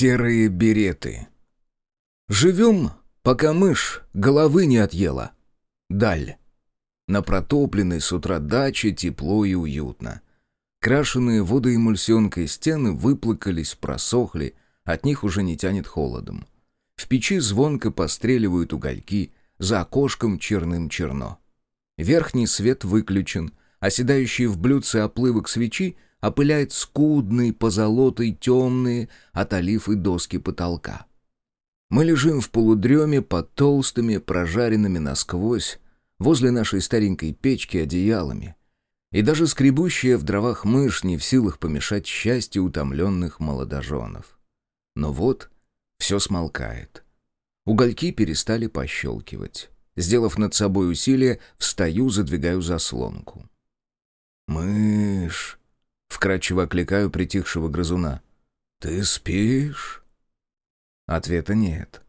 Серые береты. Живем, пока мышь головы не отъела. Даль. На протопленной с утра даче тепло и уютно. Крашеные водоэмульсионкой стены выплакались, просохли, от них уже не тянет холодом. В печи звонко постреливают угольки, за окошком черным черно. Верхний свет выключен, оседающие в блюдце оплывок свечи опыляет скудный, позолотый, темные от олифы доски потолка. Мы лежим в полудреме под толстыми, прожаренными насквозь, возле нашей старенькой печки одеялами. И даже скребущая в дровах мышь не в силах помешать счастью утомленных молодоженов. Но вот все смолкает. Угольки перестали пощелкивать. Сделав над собой усилие, встаю, задвигаю заслонку. «Мышь!» — вкрадчиво окликаю притихшего грызуна. «Ты спишь?» Ответа нет.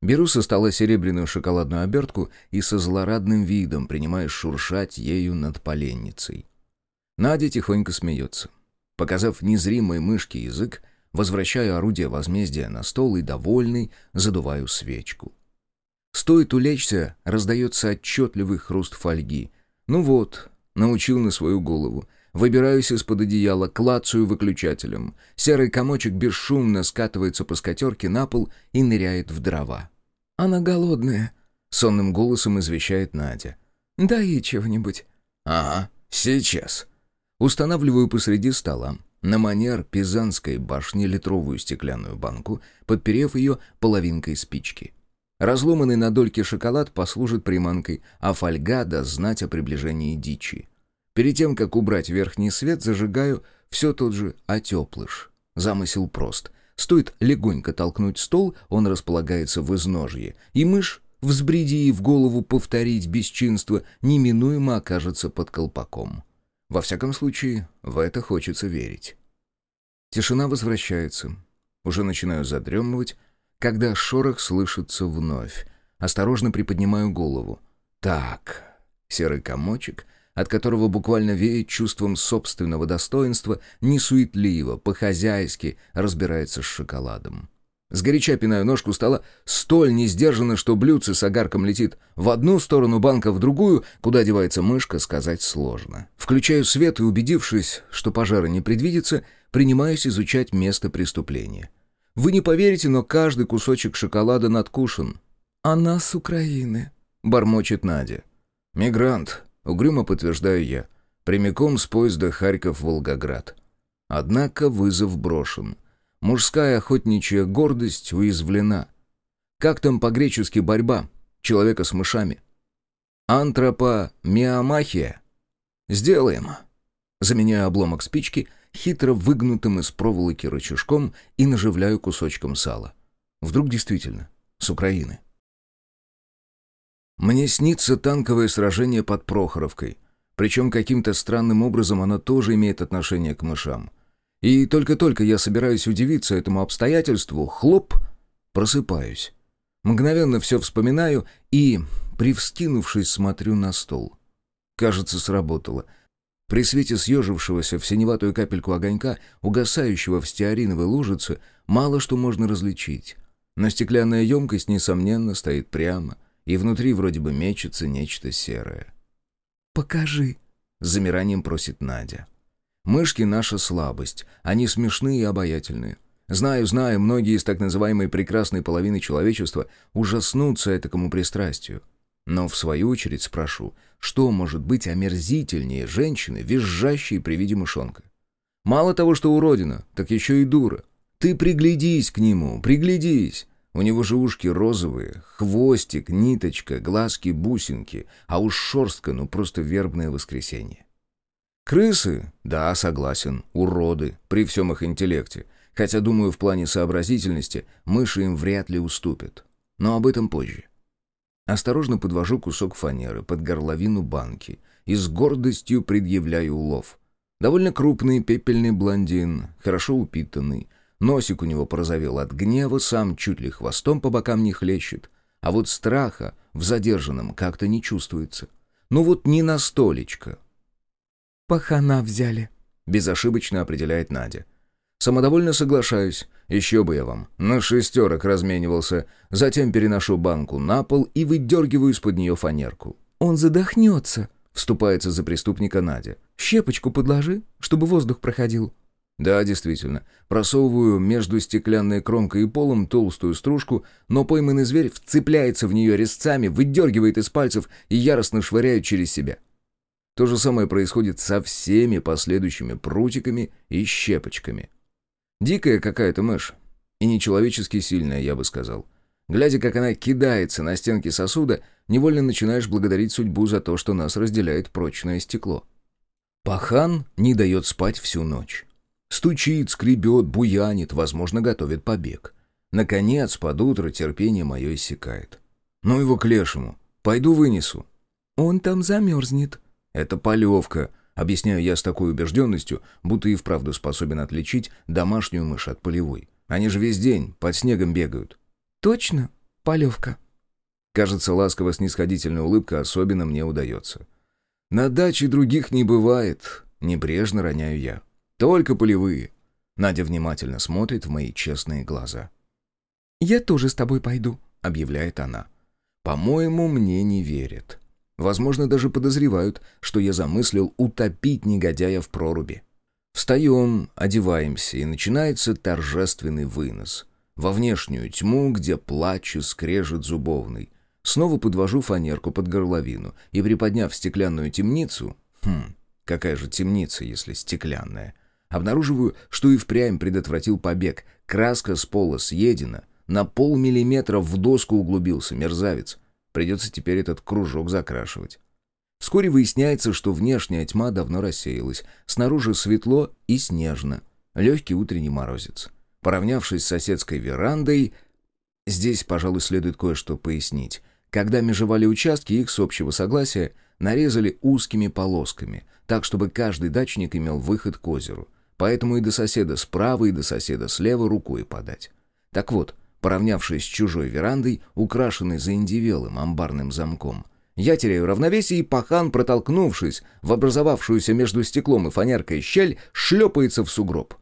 Беру со стола серебряную шоколадную обертку и со злорадным видом принимаю шуршать ею над поленницей. Надя тихонько смеется. Показав незримой мышке язык, возвращаю орудие возмездия на стол и, довольный, задуваю свечку. Стоит улечься, раздается отчетливый хруст фольги. Ну вот, научил на свою голову. Выбираюсь из-под одеяла, клацаю выключателем. Серый комочек бесшумно скатывается по скатерке на пол и ныряет в дрова. «Она голодная», — сонным голосом извещает Надя. «Дай ей чего-нибудь». «Ага, сейчас». Устанавливаю посреди стола, на манер пизанской башни литровую стеклянную банку, подперев ее половинкой спички. Разломанный на дольки шоколад послужит приманкой, а фольга даст знать о приближении дичи. Перед тем, как убрать верхний свет, зажигаю все тот же отеплыш. Замысел прост. Стоит легонько толкнуть стол, он располагается в изножье, и мышь, взбреди в голову повторить бесчинство, неминуемо окажется под колпаком. Во всяком случае, в это хочется верить. Тишина возвращается. Уже начинаю задремывать, когда шорох слышится вновь. Осторожно приподнимаю голову. Так, серый комочек, от которого буквально веет чувством собственного достоинства, несуетливо, по-хозяйски разбирается с шоколадом. Сгоряча пинаю ножку стола, столь несдержанно, что блюдце с огарком летит в одну сторону банка, в другую, куда девается мышка, сказать сложно. Включаю свет и, убедившись, что пожара не предвидится, принимаюсь изучать место преступления. Вы не поверите, но каждый кусочек шоколада надкушен. «Она с Украины», — бормочет Надя. «Мигрант», — угрюмо подтверждаю я. Прямиком с поезда Харьков-Волгоград. Однако вызов брошен. Мужская охотничья гордость уязвлена. Как там по-гречески борьба человека с мышами? Антропомиомахия. Сделаем. Заменяю обломок спички хитро выгнутым из проволоки рычажком и наживляю кусочком сала. Вдруг действительно с Украины. Мне снится танковое сражение под Прохоровкой, причем каким-то странным образом оно тоже имеет отношение к мышам. И только-только я собираюсь удивиться этому обстоятельству, хлоп, просыпаюсь. Мгновенно все вспоминаю и, привскинувшись, смотрю на стол. Кажется, сработало — при свете съежившегося в синеватую капельку огонька, угасающего в стеариновой лужице, мало что можно различить. Но стеклянная емкость, несомненно, стоит прямо, и внутри вроде бы мечется нечто серое. «Покажи», — с замиранием просит Надя. «Мышки — наша слабость. Они смешные и обаятельные. Знаю, знаю, многие из так называемой прекрасной половины человечества ужаснутся этому пристрастию. Но в свою очередь спрошу, что может быть омерзительнее женщины, визжащей при виде мышонка? Мало того, что уродина, так еще и дура. Ты приглядись к нему, приглядись. У него же ушки розовые, хвостик, ниточка, глазки, бусинки, а уж шерстка, ну просто вербное воскресенье. Крысы? Да, согласен, уроды, при всем их интеллекте. Хотя, думаю, в плане сообразительности мыши им вряд ли уступят. Но об этом позже. Осторожно подвожу кусок фанеры под горловину банки и с гордостью предъявляю улов. Довольно крупный пепельный блондин, хорошо упитанный. Носик у него порозовел от гнева, сам чуть ли хвостом по бокам не хлещет. А вот страха в задержанном как-то не чувствуется. Ну вот не на столечко. «Пахана взяли», — безошибочно определяет Надя. Самодовольно соглашаюсь. Еще бы я вам. На шестерок разменивался. Затем переношу банку на пол и выдергиваю из-под нее фанерку. «Он задохнется», — вступается за преступника Надя. «Щепочку подложи, чтобы воздух проходил». Да, действительно. Просовываю между стеклянной кромкой и полом толстую стружку, но пойманный зверь вцепляется в нее резцами, выдергивает из пальцев и яростно швыряет через себя. То же самое происходит со всеми последующими прутиками и щепочками. Дикая какая-то мышь. И нечеловечески сильная, я бы сказал. Глядя, как она кидается на стенки сосуда, невольно начинаешь благодарить судьбу за то, что нас разделяет прочное стекло. Пахан не дает спать всю ночь. Стучит, скребет, буянит, возможно, готовит побег. Наконец, под утро терпение мое иссякает. Ну его к лешему. Пойду вынесу. Он там замерзнет. Это полевка, объясняю я с такой убежденностью, будто и вправду способен отличить домашнюю мышь от полевой. Они же весь день под снегом бегают. Точно, полевка. Кажется, ласково-снисходительная улыбка особенно мне удается. На даче других не бывает, небрежно роняю я. Только полевые. Надя внимательно смотрит в мои честные глаза. «Я тоже с тобой пойду», — объявляет она. «По-моему, мне не верят. Возможно, даже подозревают, что я замыслил утопить негодяя в проруби. Встаем, одеваемся, и начинается торжественный вынос. Во внешнюю тьму, где плач и скрежет зубовный. Снова подвожу фанерку под горловину и, приподняв стеклянную темницу... Хм, какая же темница, если стеклянная? Обнаруживаю, что и впрямь предотвратил побег. Краска с пола съедена. На полмиллиметра в доску углубился мерзавец. Придется теперь этот кружок закрашивать. Вскоре выясняется, что внешняя тьма давно рассеялась. Снаружи светло и снежно. Легкий утренний морозец. Поравнявшись с соседской верандой... Здесь, пожалуй, следует кое-что пояснить. Когда межевали участки, их с общего согласия нарезали узкими полосками, так, чтобы каждый дачник имел выход к озеру. Поэтому и до соседа справа, и до соседа слева рукой подать. Так вот, поравнявшись с чужой верандой, украшенной заиндивелым амбарным замком, я теряю равновесие, и пахан, протолкнувшись в образовавшуюся между стеклом и фанеркой щель, шлепается в сугроб.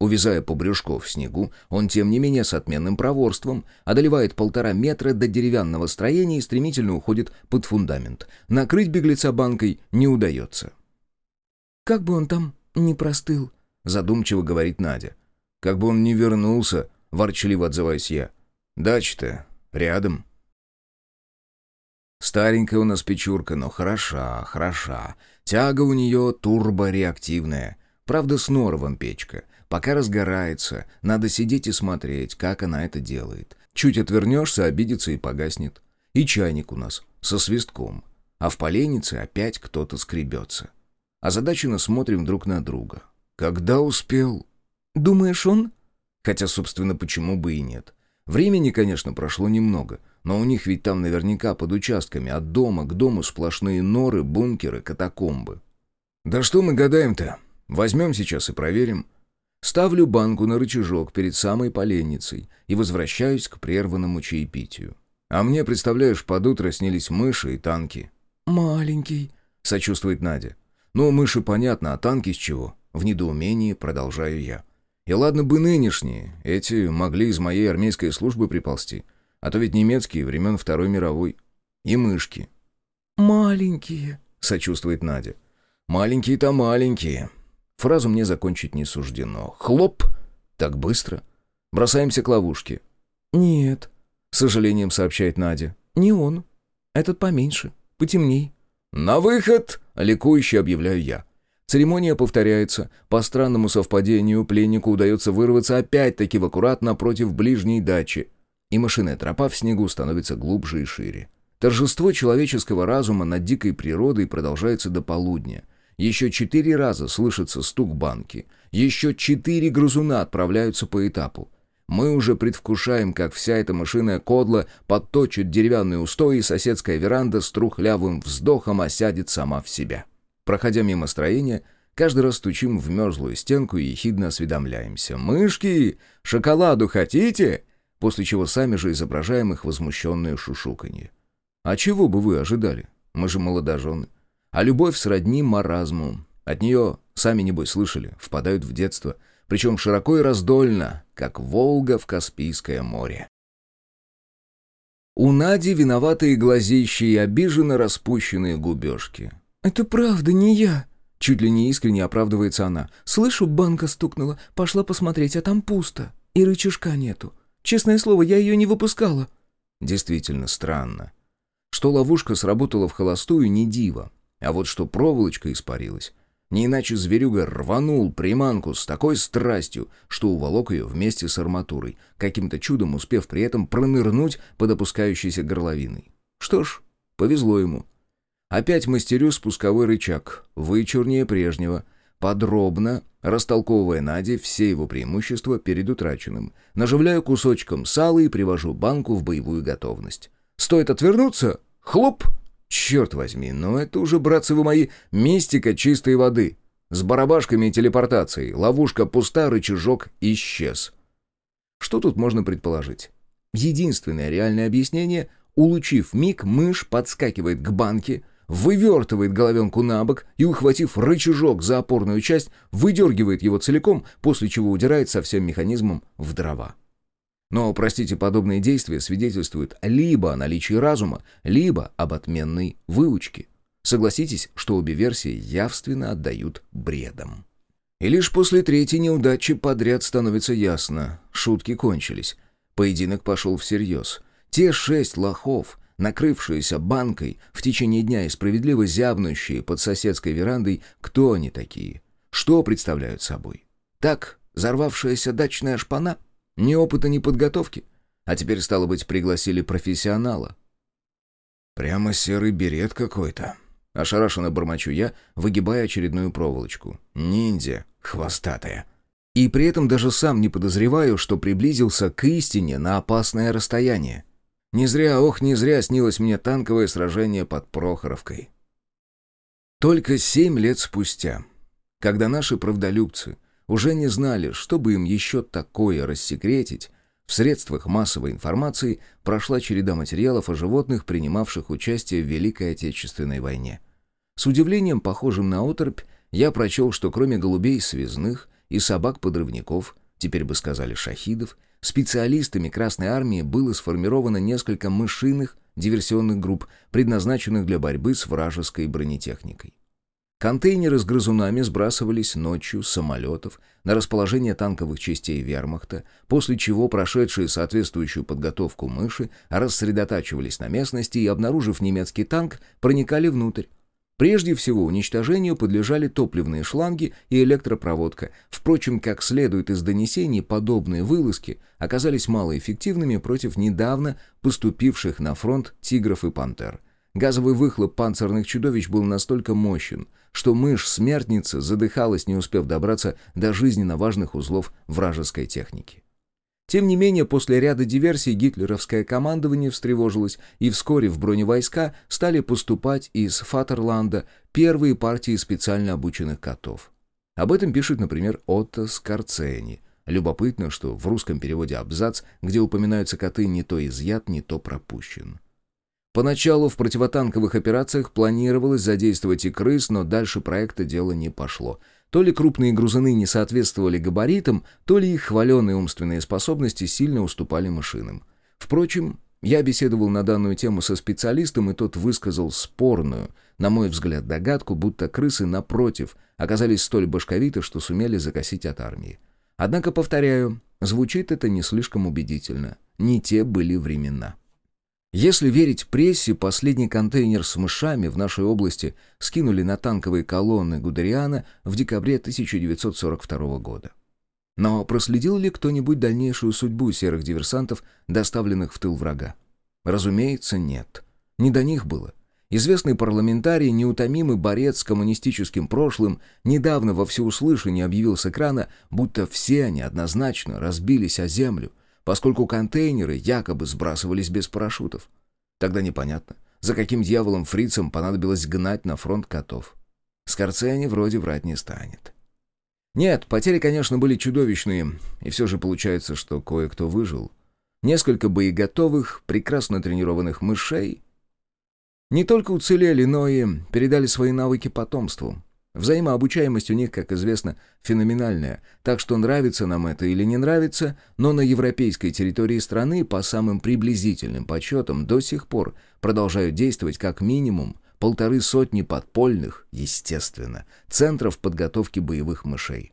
Увязая по брюшку в снегу, он, тем не менее, с отменным проворством одолевает полтора метра до деревянного строения и стремительно уходит под фундамент. Накрыть беглеца банкой не удается. «Как бы он там не простыл», задумчиво говорит Надя. «Как бы он не вернулся», — ворчливо отзываюсь я. «Дача-то рядом». Старенькая у нас печурка, но хороша, хороша. Тяга у нее турбореактивная. Правда, с норовом печка. Пока разгорается, надо сидеть и смотреть, как она это делает. Чуть отвернешься, обидится и погаснет. И чайник у нас со свистком. А в поленнице опять кто-то скребется. Озадаченно смотрим друг на друга. Когда успел? Думаешь, он? Хотя, собственно, почему бы и нет. Времени, конечно, прошло немного, но у них ведь там наверняка под участками от дома к дому сплошные норы, бункеры, катакомбы. Да что мы гадаем-то? Возьмем сейчас и проверим. Ставлю банку на рычажок перед самой поленницей и возвращаюсь к прерванному чаепитию. А мне, представляешь, под утро снились мыши и танки. «Маленький», — сочувствует Надя. «Ну, мыши понятно, а танки с чего? В недоумении продолжаю я. И ладно бы нынешние, эти могли из моей армейской службы приползти. А то ведь немецкие времен Второй мировой. И мышки. «Маленькие», — сочувствует Надя. «Маленькие-то маленькие». Фразу мне закончить не суждено. «Хлоп!» Так быстро. Бросаемся к ловушке. «Нет», — с сожалением сообщает Надя. «Не он. Этот поменьше, потемней». «На выход!» — ликующе объявляю я. Церемония повторяется. По странному совпадению пленнику удается вырваться опять-таки в аккурат напротив ближней дачи. И машинная тропа в снегу становится глубже и шире. Торжество человеческого разума над дикой природой продолжается до полудня. Еще четыре раза слышится стук банки. Еще четыре грызуна отправляются по этапу. Мы уже предвкушаем, как вся эта машинная кодла подточит деревянные устои, и соседская веранда с трухлявым вздохом осядет сама в себя. Проходя мимо строения, каждый раз стучим в мерзлую стенку и ехидно осведомляемся. «Мышки! Шоколаду хотите?» После чего сами же изображаем их возмущенное шушуканье. «А чего бы вы ожидали? Мы же молодожены. А любовь сродни маразму. От нее, сами небось слышали, впадают в детство. причем широко и раздольно, как Волга в Каспийское море. У Нади виноватые глазищи и обиженно распущенные губежки. «Это правда не я», — чуть ли не искренне оправдывается она. «Слышу, банка стукнула, пошла посмотреть, а там пусто, и рычажка нету. Честное слово, я ее не выпускала». Действительно странно. Что ловушка сработала в холостую, не диво. А вот что проволочка испарилась. Не иначе зверюга рванул приманку с такой страстью, что уволок ее вместе с арматурой, каким-то чудом успев при этом пронырнуть под опускающейся горловиной. Что ж, повезло ему. Опять мастерю спусковой рычаг, вычурнее прежнего, подробно растолковывая Наде все его преимущества перед утраченным. Наживляю кусочком сала и привожу банку в боевую готовность. Стоит отвернуться — хлоп! Черт возьми, но это уже, братцы вы мои, мистика чистой воды. С барабашками и телепортацией. Ловушка пуста, рычажок исчез. Что тут можно предположить? Единственное реальное объяснение — улучив миг, мышь подскакивает к банке, вывертывает головенку на бок и, ухватив рычажок за опорную часть, выдергивает его целиком, после чего удирает со всем механизмом в дрова. Но, простите, подобные действия свидетельствуют либо о наличии разума, либо об отменной выучке. Согласитесь, что обе версии явственно отдают бредом. И лишь после третьей неудачи подряд становится ясно. Шутки кончились. Поединок пошел всерьез. Те шесть лохов, накрывшиеся банкой в течение дня и справедливо зябнущие под соседской верандой, кто они такие? Что представляют собой? Так, взорвавшаяся дачная шпана — ни опыта, ни подготовки. А теперь, стало быть, пригласили профессионала. Прямо серый берет какой-то. Ошарашенно бормочу я, выгибая очередную проволочку. Ниндзя, хвостатая. И при этом даже сам не подозреваю, что приблизился к истине на опасное расстояние. Не зря, ох, не зря снилось мне танковое сражение под Прохоровкой. Только семь лет спустя, когда наши правдолюбцы — уже не знали, что бы им еще такое рассекретить, в средствах массовой информации прошла череда материалов о животных, принимавших участие в Великой Отечественной войне. С удивлением, похожим на оторопь, я прочел, что кроме голубей связных и собак-подрывников, теперь бы сказали шахидов, специалистами Красной Армии было сформировано несколько мышиных диверсионных групп, предназначенных для борьбы с вражеской бронетехникой. Контейнеры с грызунами сбрасывались ночью с самолетов на расположение танковых частей вермахта, после чего прошедшие соответствующую подготовку мыши рассредотачивались на местности и, обнаружив немецкий танк, проникали внутрь. Прежде всего уничтожению подлежали топливные шланги и электропроводка. Впрочем, как следует из донесений, подобные вылазки оказались малоэффективными против недавно поступивших на фронт «Тигров» и «Пантер». Газовый выхлоп панцирных чудовищ был настолько мощен, что мышь-смертница задыхалась, не успев добраться до жизненно важных узлов вражеской техники. Тем не менее, после ряда диверсий гитлеровское командование встревожилось, и вскоре в броневойска стали поступать из Фатерланда первые партии специально обученных котов. Об этом пишет, например, Отто Скорцени. Любопытно, что в русском переводе абзац, где упоминаются коты, не то изъят, не то пропущен. Поначалу в противотанковых операциях планировалось задействовать и крыс, но дальше проекта дело не пошло. То ли крупные грузины не соответствовали габаритам, то ли их хваленые умственные способности сильно уступали машинам. Впрочем, я беседовал на данную тему со специалистом, и тот высказал спорную, на мой взгляд, догадку, будто крысы, напротив, оказались столь башковиты, что сумели закосить от армии. Однако, повторяю, звучит это не слишком убедительно. Не те были времена. Если верить прессе, последний контейнер с мышами в нашей области скинули на танковые колонны Гудериана в декабре 1942 года. Но проследил ли кто-нибудь дальнейшую судьбу серых диверсантов, доставленных в тыл врага? Разумеется, нет. Не до них было. Известный парламентарий, неутомимый борец с коммунистическим прошлым, недавно во всеуслышание объявил с экрана, будто все они однозначно разбились о землю, поскольку контейнеры якобы сбрасывались без парашютов. Тогда непонятно, за каким дьяволом фрицам понадобилось гнать на фронт котов. Скорцени вроде врать не станет. Нет, потери, конечно, были чудовищные, и все же получается, что кое-кто выжил. Несколько боеготовых, прекрасно тренированных мышей не только уцелели, но и передали свои навыки потомству. Взаимообучаемость у них, как известно, феноменальная, так что нравится нам это или не нравится, но на европейской территории страны по самым приблизительным подсчетам до сих пор продолжают действовать как минимум полторы сотни подпольных, естественно, центров подготовки боевых мышей.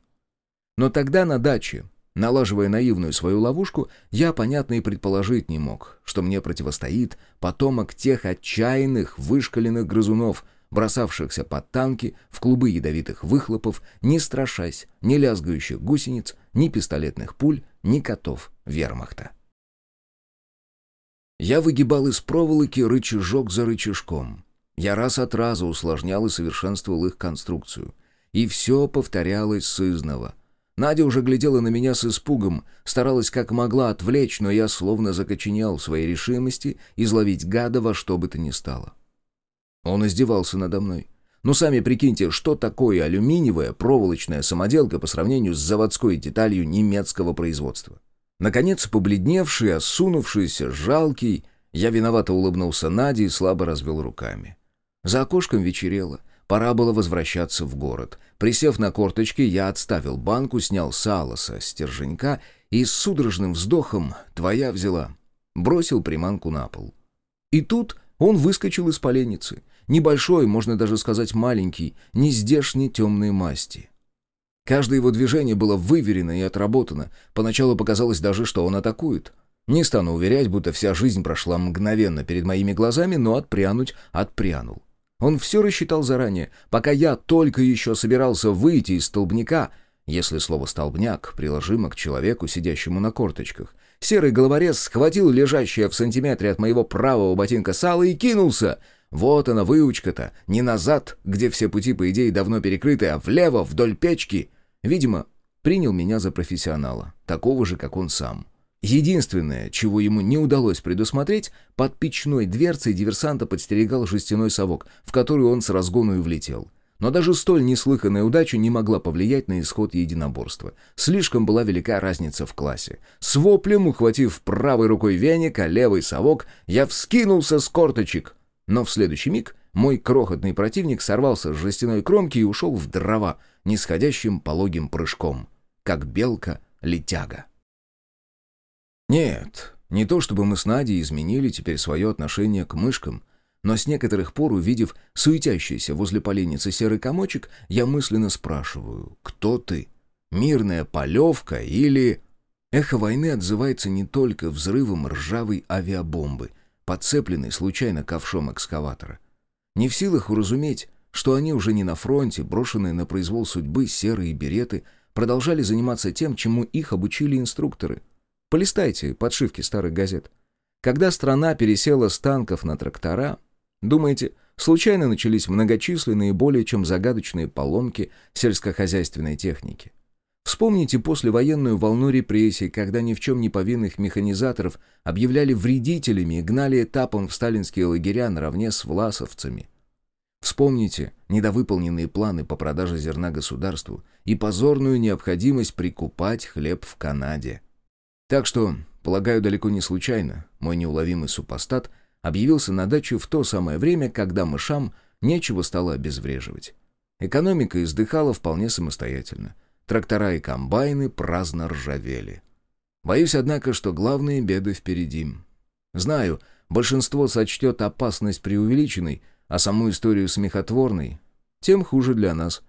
Но тогда на даче, налаживая наивную свою ловушку, я, понятно, и предположить не мог, что мне противостоит потомок тех отчаянных, вышкаленных грызунов, бросавшихся под танки, в клубы ядовитых выхлопов, не страшась ни лязгающих гусениц, ни пистолетных пуль, ни котов вермахта. Я выгибал из проволоки рычажок за рычажком. Я раз от раза усложнял и совершенствовал их конструкцию. И все повторялось сызново. Надя уже глядела на меня с испугом, старалась как могла отвлечь, но я словно закоченел в своей решимости изловить гада во что бы то ни стало. Он издевался надо мной. Ну, сами прикиньте, что такое алюминиевая проволочная самоделка по сравнению с заводской деталью немецкого производства. Наконец, побледневший, осунувшийся, жалкий, я виновато улыбнулся Наде и слабо развел руками. За окошком вечерело. Пора было возвращаться в город. Присев на корточки, я отставил банку, снял сало со стерженька и с судорожным вздохом «твоя взяла». Бросил приманку на пол. И тут он выскочил из поленницы. Небольшой, можно даже сказать маленький, нездешней темной масти. Каждое его движение было выверено и отработано. Поначалу показалось даже, что он атакует. Не стану уверять, будто вся жизнь прошла мгновенно перед моими глазами, но отпрянуть отпрянул. Он все рассчитал заранее, пока я только еще собирался выйти из столбняка, если слово «столбняк» приложимо к человеку, сидящему на корточках. Серый головорез схватил лежащее в сантиметре от моего правого ботинка сало и кинулся — вот она, выучка-то. Не назад, где все пути, по идее, давно перекрыты, а влево, вдоль печки. Видимо, принял меня за профессионала, такого же, как он сам. Единственное, чего ему не удалось предусмотреть, под печной дверцей диверсанта подстерегал жестяной совок, в который он с разгону и влетел. Но даже столь неслыханная удача не могла повлиять на исход единоборства. Слишком была велика разница в классе. С воплем, ухватив правой рукой веник, а левый совок, я вскинулся с корточек — но в следующий миг мой крохотный противник сорвался с жестяной кромки и ушел в дрова нисходящим пологим прыжком, как белка-летяга. Нет, не то чтобы мы с Надей изменили теперь свое отношение к мышкам, но с некоторых пор, увидев суетящийся возле поленницы серый комочек, я мысленно спрашиваю, кто ты? Мирная полевка или... Эхо войны отзывается не только взрывом ржавой авиабомбы — подцепленный случайно ковшом экскаватора. Не в силах уразуметь, что они уже не на фронте, брошенные на произвол судьбы серые береты, продолжали заниматься тем, чему их обучили инструкторы. Полистайте подшивки старых газет. Когда страна пересела с танков на трактора, думаете, случайно начались многочисленные более чем загадочные поломки сельскохозяйственной техники? Вспомните послевоенную волну репрессий, когда ни в чем не повинных механизаторов объявляли вредителями и гнали этапом в сталинские лагеря наравне с власовцами. Вспомните недовыполненные планы по продаже зерна государству и позорную необходимость прикупать хлеб в Канаде. Так что, полагаю, далеко не случайно мой неуловимый супостат объявился на дачу в то самое время, когда мышам нечего стало обезвреживать. Экономика издыхала вполне самостоятельно – Трактора и комбайны праздно ржавели. Боюсь, однако, что главные беды впереди. Знаю, большинство сочтет опасность преувеличенной, а саму историю смехотворной. Тем хуже для нас.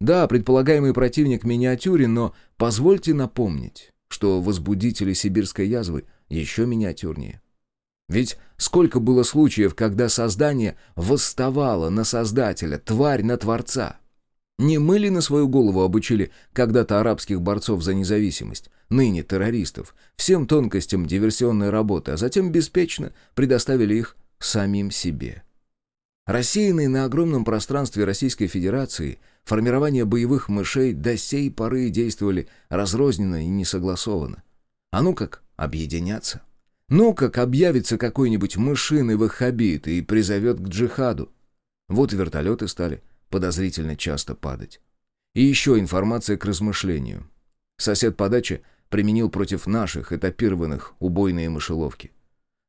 Да, предполагаемый противник миниатюрен, но позвольте напомнить, что возбудители сибирской язвы еще миниатюрнее. Ведь сколько было случаев, когда создание восставало на Создателя, тварь на Творца — не мы ли на свою голову обучили когда-то арабских борцов за независимость, ныне террористов, всем тонкостям диверсионной работы, а затем беспечно предоставили их самим себе? Рассеянные на огромном пространстве Российской Федерации, формирование боевых мышей до сей поры действовали разрозненно и несогласованно. А ну как объединяться? Ну как объявится какой-нибудь мышиный ваххабит и призовет к джихаду? Вот и вертолеты стали подозрительно часто падать. И еще информация к размышлению. Сосед по даче применил против наших этапированных убойные мышеловки.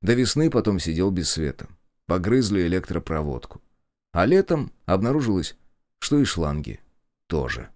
До весны потом сидел без света. Погрызли электропроводку. А летом обнаружилось, что и шланги тоже.